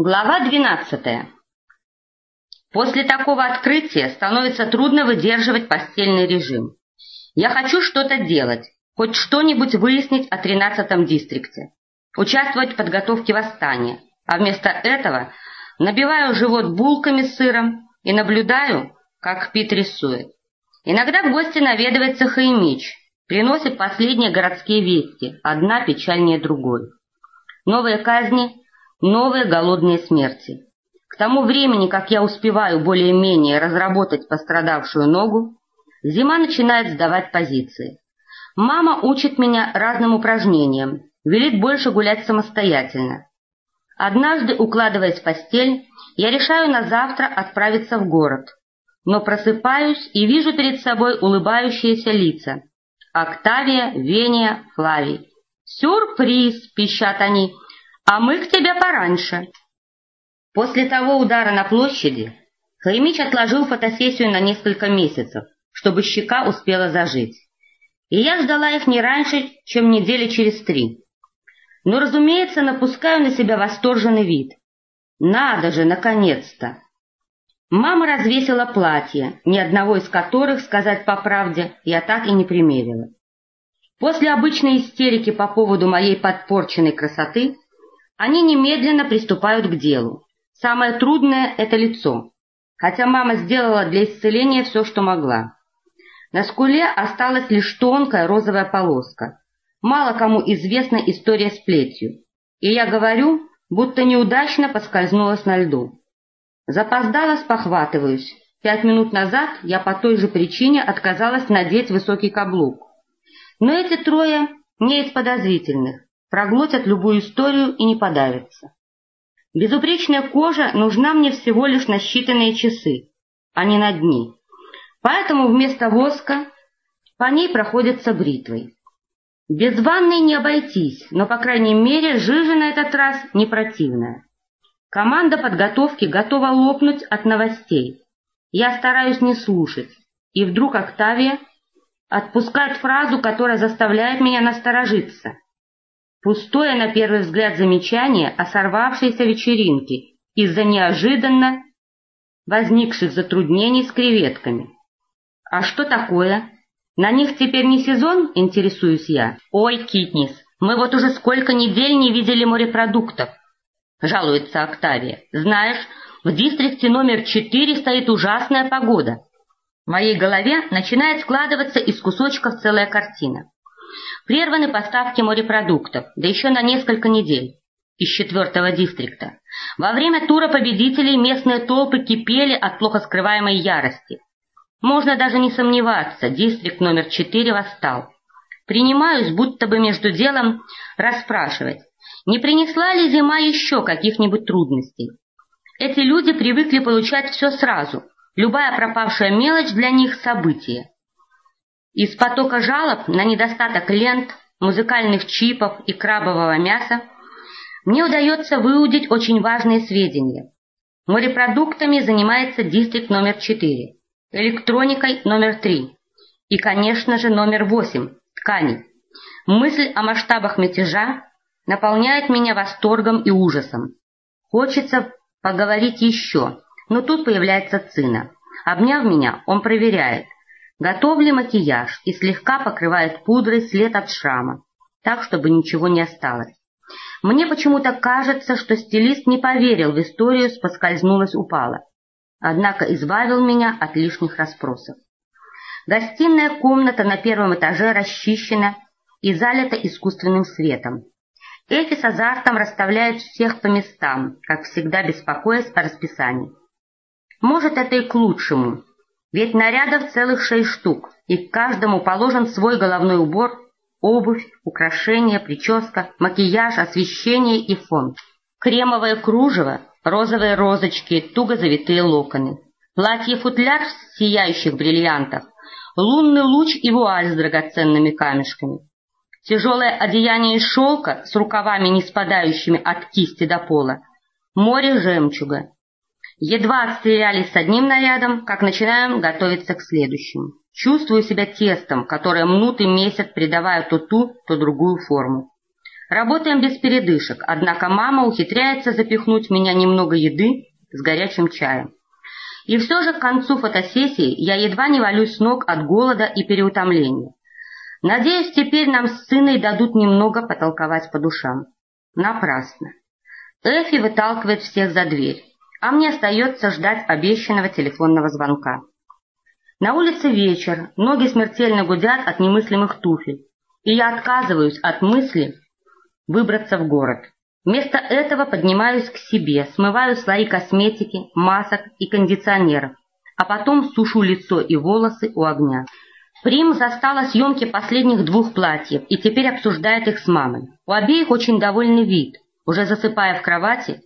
Глава 12. После такого открытия становится трудно выдерживать постельный режим. Я хочу что-то делать, хоть что-нибудь выяснить о 13-м дистрикте, участвовать в подготовке восстания, а вместо этого набиваю живот булками с сыром и наблюдаю, как Пит рисует. Иногда в гости наведывается Хаймич, приносит последние городские вести, одна печальнее другой. Новые казни – новые голодные смерти. К тому времени, как я успеваю более-менее разработать пострадавшую ногу, зима начинает сдавать позиции. Мама учит меня разным упражнениям, велит больше гулять самостоятельно. Однажды, укладываясь в постель, я решаю на завтра отправиться в город, но просыпаюсь и вижу перед собой улыбающиеся лица. Октавия, Вения, Флавий. «Сюрприз!» — пищат они — а мы к тебе пораньше. После того удара на площади Хаймич отложил фотосессию на несколько месяцев, чтобы щека успела зажить. И я ждала их не раньше, чем недели через три. Но, разумеется, напускаю на себя восторженный вид. Надо же, наконец-то! Мама развесила платье, ни одного из которых, сказать по правде, я так и не примерила. После обычной истерики по поводу моей подпорченной красоты они немедленно приступают к делу. Самое трудное – это лицо, хотя мама сделала для исцеления все, что могла. На скуле осталась лишь тонкая розовая полоска. Мало кому известна история с плетью. И я говорю, будто неудачно поскользнулась на льду. Запоздала, спохватываюсь. Пять минут назад я по той же причине отказалась надеть высокий каблук. Но эти трое не из подозрительных проглотят любую историю и не подавятся. Безупречная кожа нужна мне всего лишь на считанные часы, а не на дни. Поэтому вместо воска по ней проходятся бритвой. Без ванной не обойтись, но, по крайней мере, жижа на этот раз не противная. Команда подготовки готова лопнуть от новостей. Я стараюсь не слушать, и вдруг Октавия отпускает фразу, которая заставляет меня насторожиться — Пустое на первый взгляд замечание о сорвавшейся вечеринке из-за неожиданно возникших затруднений с креветками. А что такое? На них теперь не сезон, интересуюсь я. Ой, Китнис, мы вот уже сколько недель не видели морепродуктов, жалуется Октавия. Знаешь, в дистрикте номер четыре стоит ужасная погода. В моей голове начинает складываться из кусочков целая картина. Прерваны поставки морепродуктов, да еще на несколько недель из четвертого дистрикта. Во время тура победителей местные толпы кипели от плохо скрываемой ярости. Можно даже не сомневаться, дистрикт номер четыре восстал. Принимаюсь, будто бы между делом расспрашивать, не принесла ли зима еще каких-нибудь трудностей. Эти люди привыкли получать все сразу, любая пропавшая мелочь для них – событие. Из потока жалоб на недостаток лент, музыкальных чипов и крабового мяса мне удается выудить очень важные сведения. Морепродуктами занимается дистрикт номер 4, электроникой номер 3 и, конечно же, номер 8 – ткани. Мысль о масштабах мятежа наполняет меня восторгом и ужасом. Хочется поговорить еще, но тут появляется Цина. Обняв меня, он проверяет – Готов ли макияж и слегка покрывает пудрой след от шрама, так, чтобы ничего не осталось. Мне почему-то кажется, что стилист не поверил в историю с «поскользнулась-упала», однако избавил меня от лишних расспросов. Гостиная комната на первом этаже расчищена и залита искусственным светом. Эфи с азартом расставляет всех по местам, как всегда беспокоясь о расписании. Может, это и к лучшему, ведь нарядов целых шесть штук, и к каждому положен свой головной убор, обувь, украшения, прическа, макияж, освещение и фон. Кремовое кружево, розовые розочки, туго завитые локоны. Платье-футляр с сияющих бриллиантов, лунный луч и вуаль с драгоценными камешками. Тяжелое одеяние из шелка с рукавами, не спадающими от кисти до пола. Море жемчуга, Едва отстрелялись с одним нарядом, как начинаем готовиться к следующему. Чувствую себя тестом, которое мнут и месяц, придавая то ту, то другую форму. Работаем без передышек, однако мама ухитряется запихнуть в меня немного еды с горячим чаем. И все же к концу фотосессии я едва не валюсь с ног от голода и переутомления. Надеюсь, теперь нам с сыной дадут немного потолковать по душам. Напрасно. Эфи выталкивает всех за дверь, а мне остается ждать обещанного телефонного звонка. На улице вечер, ноги смертельно гудят от немыслимых туфель, и я отказываюсь от мысли выбраться в город. Вместо этого поднимаюсь к себе, смываю слои косметики, масок и кондиционеров, а потом сушу лицо и волосы у огня. Прим застала съемки последних двух платьев и теперь обсуждает их с мамой. У обеих очень довольный вид. Уже засыпая в кровати,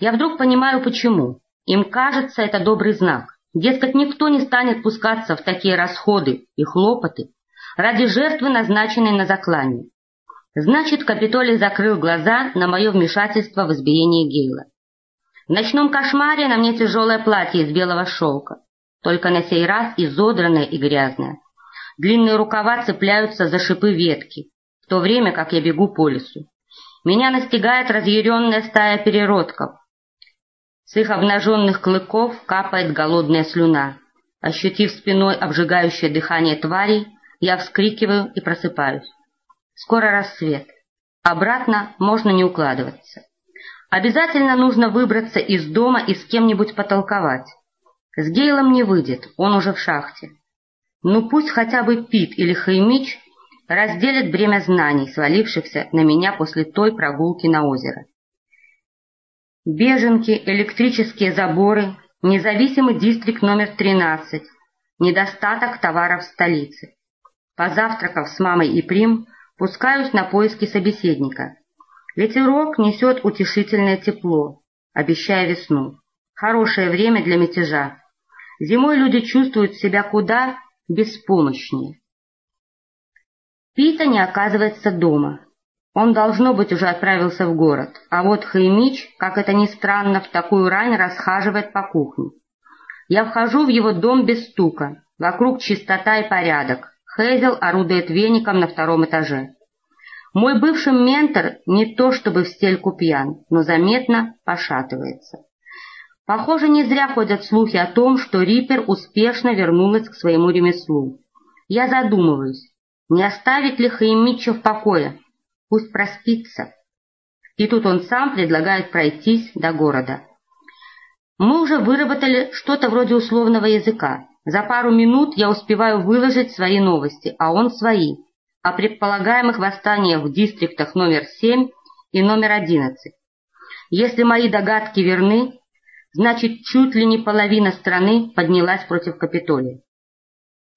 я вдруг понимаю, почему. Им кажется, это добрый знак. Дескать, никто не станет пускаться в такие расходы и хлопоты ради жертвы, назначенной на заклание. Значит, Капитолий закрыл глаза на мое вмешательство в избиение Гейла. В ночном кошмаре на мне тяжелое платье из белого шелка, только на сей раз изодранное и грязное. Длинные рукава цепляются за шипы ветки, в то время как я бегу по лесу. Меня настигает разъяренная стая переродков. С их обнаженных клыков капает голодная слюна. Ощутив спиной обжигающее дыхание тварей, я вскрикиваю и просыпаюсь. Скоро рассвет. Обратно можно не укладываться. Обязательно нужно выбраться из дома и с кем-нибудь потолковать. С Гейлом не выйдет, он уже в шахте. Ну пусть хотя бы Пит или Хаймич разделят бремя знаний, свалившихся на меня после той прогулки на озеро. Беженки, электрические заборы, независимый дистрикт номер 13, недостаток товаров в столице. Позавтракав с мамой и Прим, Пускаюсь на поиски собеседника. Ветерок несет утешительное тепло, обещая весну. Хорошее время для мятежа. Зимой люди чувствуют себя куда беспомощнее. Пита не оказывается дома. Он, должно быть, уже отправился в город, а вот Хаймич, как это ни странно, в такую рань расхаживает по кухне. Я вхожу в его дом без стука, вокруг чистота и порядок, Хейзел орудует веником на втором этаже. Мой бывший ментор не то чтобы в стельку пьян, но заметно пошатывается. Похоже, не зря ходят слухи о том, что Риппер успешно вернулась к своему ремеслу. Я задумываюсь, не оставить ли Хаимича в покое, пусть проспится. И тут он сам предлагает пройтись до города. Мы уже выработали что-то вроде условного языка, за пару минут я успеваю выложить свои новости, а он свои, о предполагаемых восстаниях в дистриктах номер 7 и номер 11. Если мои догадки верны, значит, чуть ли не половина страны поднялась против Капитолия.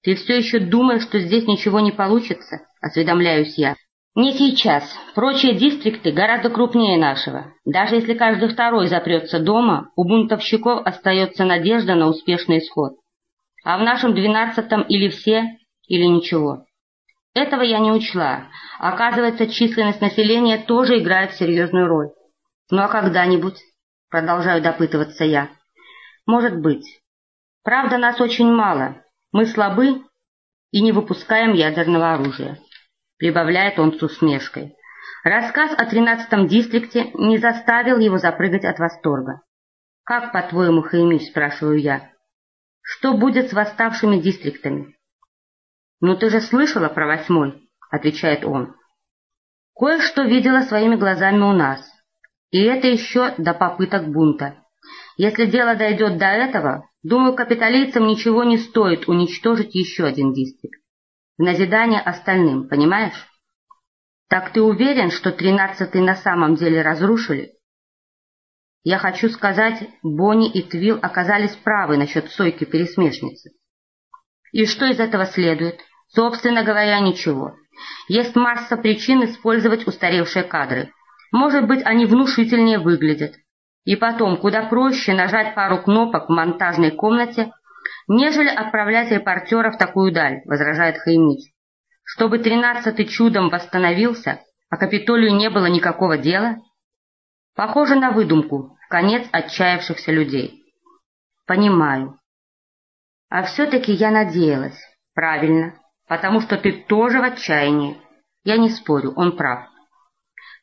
«Ты все еще думаешь, что здесь ничего не получится?» — осведомляюсь я. «Не сейчас. Прочие дистрикты гораздо крупнее нашего. Даже если каждый второй запрется дома, у бунтовщиков остается надежда на успешный исход. А в нашем двенадцатом или все, или ничего. Этого я не учла. Оказывается, численность населения тоже играет серьезную роль. Ну а когда-нибудь? Продолжаю допытываться я. Может быть. Правда, нас очень мало. Мы слабы и не выпускаем ядерного оружия. Прибавляет он с усмешкой. Рассказ о тринадцатом дистрикте не заставил его запрыгать от восторга. «Как, по-твоему, Хаймиш?» – спрашиваю я. Что будет с восставшими дистриктами? «Ну ты же слышала про восьмой», — отвечает он. «Кое-что видела своими глазами у нас. И это еще до попыток бунта. Если дело дойдет до этого, думаю, капиталийцам ничего не стоит уничтожить еще один дистрикт. В назидание остальным, понимаешь? Так ты уверен, что тринадцатый на самом деле разрушили? Я хочу сказать, Бонни и Твил оказались правы насчет сойки-пересмешницы. И что из этого следует? Собственно говоря, ничего. Есть масса причин использовать устаревшие кадры. Может быть, они внушительнее выглядят. И потом, куда проще нажать пару кнопок в монтажной комнате, нежели отправлять репортера в такую даль, возражает Хаймич. Чтобы тринадцатый чудом восстановился, а Капитолию не было никакого дела – Похоже на выдумку, конец отчаявшихся людей. Понимаю. А все-таки я надеялась. Правильно, потому что ты тоже в отчаянии. Я не спорю, он прав.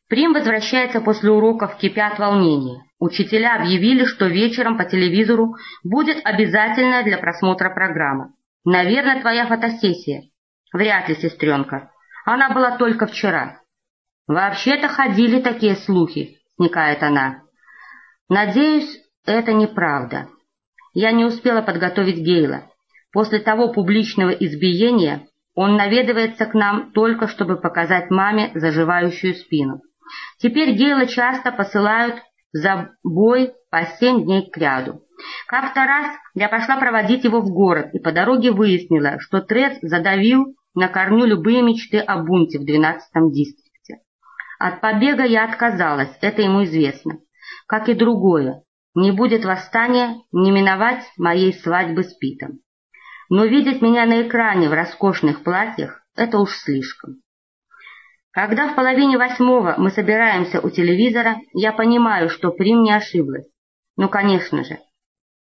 Прим возвращается после уроков, кипят волнения. Учителя объявили, что вечером по телевизору будет обязательная для просмотра программа. Наверное, твоя фотосессия. Вряд ли, сестренка. Она была только вчера. Вообще-то ходили такие слухи, сникает она. Надеюсь, это неправда. Я не успела подготовить Гейла. После того публичного избиения он наведывается к нам только, чтобы показать маме заживающую спину. Теперь Гейла часто посылают за бой по семь дней к ряду. Как-то раз я пошла проводить его в город и по дороге выяснила, что Трес задавил на корню любые мечты о бунте в 12-м дистрикте. От побега я отказалась, это ему известно. Как и другое, не будет восстания, не миновать моей свадьбы с Питом. Но видеть меня на экране в роскошных платьях — это уж слишком. Когда в половине восьмого мы собираемся у телевизора, я понимаю, что Прим не ошиблась. Ну, конечно же.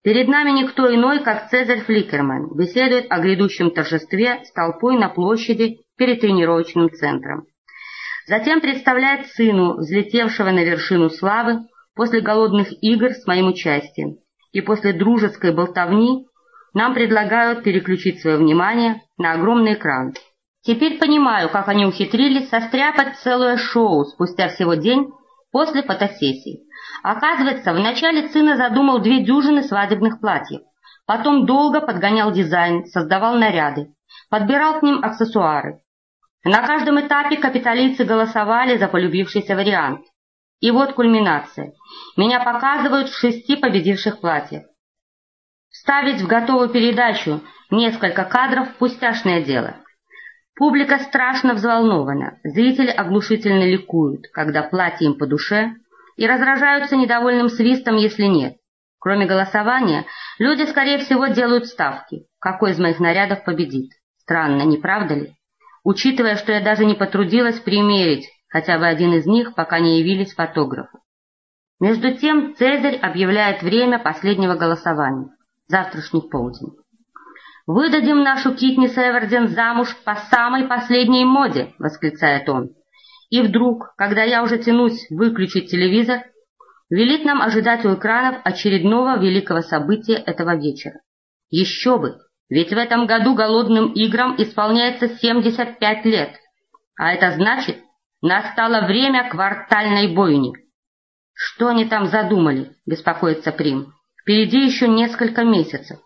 Перед нами никто иной, как Цезарь Фликерман, беседует о грядущем торжестве с толпой на площади перед тренировочным центром. Затем представляет сыну, взлетевшего на вершину славы, после голодных игр с моим участием. И после дружеской болтовни нам предлагают переключить свое внимание на огромный экран – Теперь понимаю, как они ухитрились состряпать целое шоу спустя всего день после фотосессии. Оказывается, вначале сына задумал две дюжины свадебных платьев. Потом долго подгонял дизайн, создавал наряды, подбирал к ним аксессуары. На каждом этапе капиталийцы голосовали за полюбившийся вариант. И вот кульминация. Меня показывают в шести победивших платьях. Вставить в готовую передачу несколько кадров – пустяшное дело. Публика страшно взволнована, зрители оглушительно ликуют, когда платье им по душе, и разражаются недовольным свистом, если нет. Кроме голосования, люди, скорее всего, делают ставки, какой из моих нарядов победит. Странно, не правда ли? Учитывая, что я даже не потрудилась примерить хотя бы один из них, пока не явились фотографы. Между тем Цезарь объявляет время последнего голосования, завтрашний полдень. «Выдадим нашу Китни Северден замуж по самой последней моде!» — восклицает он. И вдруг, когда я уже тянусь выключить телевизор, велит нам ожидать у экранов очередного великого события этого вечера. Еще бы! Ведь в этом году голодным играм исполняется 75 лет. А это значит, настало время квартальной бойни. Что они там задумали, беспокоится Прим. Впереди еще несколько месяцев.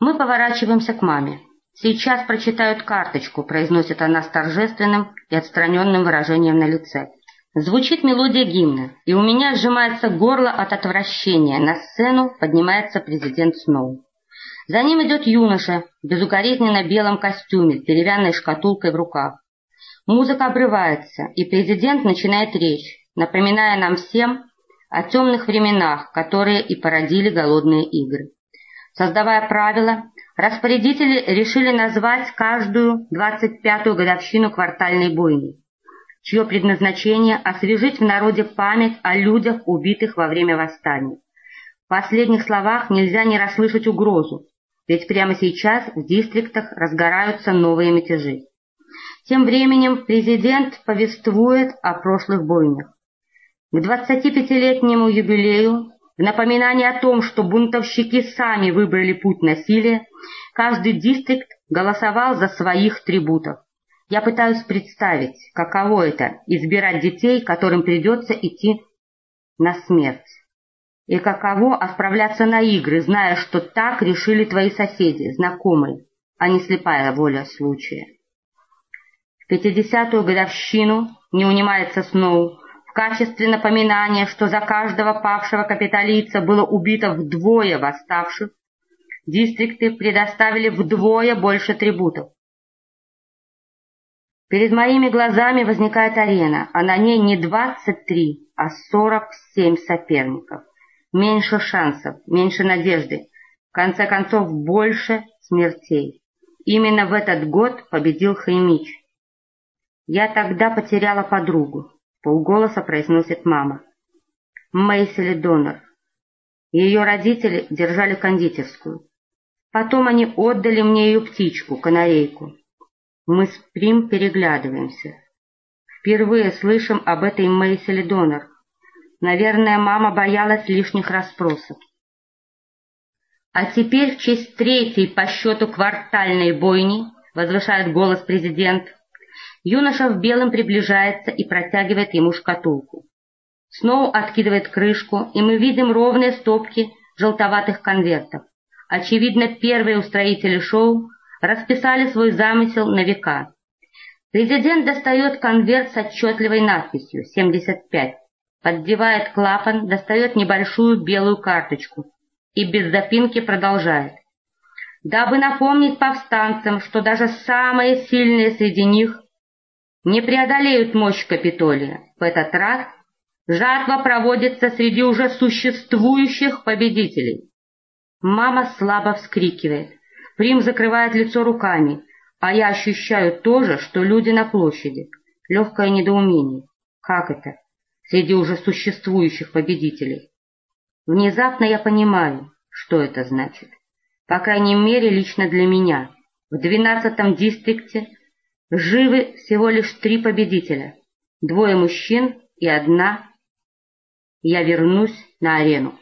Мы поворачиваемся к маме. «Сейчас прочитают карточку», — произносит она с торжественным и отстраненным выражением на лице. Звучит мелодия гимна, и у меня сжимается горло от отвращения. На сцену поднимается президент Сноу. За ним идет юноша в безукоризненно белом костюме с деревянной шкатулкой в руках. Музыка обрывается, и президент начинает речь, напоминая нам всем о темных временах, которые и породили голодные игры. Создавая правила, распорядители решили назвать каждую 25-ю годовщину квартальной бойни, чье предназначение – освежить в народе память о людях, убитых во время восстания. В последних словах нельзя не расслышать угрозу, ведь прямо сейчас в дистриктах разгораются новые мятежи. Тем временем президент повествует о прошлых бойнях. К 25-летнему юбилею в напоминание о том, что бунтовщики сами выбрали путь насилия, каждый дистрикт голосовал за своих трибутов. Я пытаюсь представить, каково это – избирать детей, которым придется идти на смерть. И каково отправляться на игры, зная, что так решили твои соседи, знакомые, а не слепая воля случая. В пятидесятую годовщину не унимается Сноу, качестве напоминания, что за каждого павшего капиталийца было убито вдвое восставших, дистрикты предоставили вдвое больше трибутов. Перед моими глазами возникает арена, а на ней не 23, а 47 соперников. Меньше шансов, меньше надежды, в конце концов больше смертей. Именно в этот год победил Хаймич. Я тогда потеряла подругу полголоса произносит мама. Мэйсели Донор. Ее родители держали кондитерскую. Потом они отдали мне ее птичку, канарейку. Мы с Прим переглядываемся. Впервые слышим об этой Мейселе Донор. Наверное, мама боялась лишних расспросов. А теперь в честь третьей по счету квартальной бойни, возвышает голос президент, юноша в белом приближается и протягивает ему шкатулку. Сноу откидывает крышку, и мы видим ровные стопки желтоватых конвертов. Очевидно, первые устроители шоу расписали свой замысел на века. Президент достает конверт с отчетливой надписью «75», поддевает клапан, достает небольшую белую карточку и без запинки продолжает. Дабы напомнить повстанцам, что даже самые сильные среди них не преодолеют мощь Капитолия, в этот раз жатва проводится среди уже существующих победителей. Мама слабо вскрикивает. Прим закрывает лицо руками, а я ощущаю то же, что люди на площади. Легкое недоумение. Как это? Среди уже существующих победителей. Внезапно я понимаю, что это значит. По крайней мере, лично для меня. В двенадцатом дистрикте живы всего лишь три победителя. Двое мужчин и одна. Я вернусь на арену.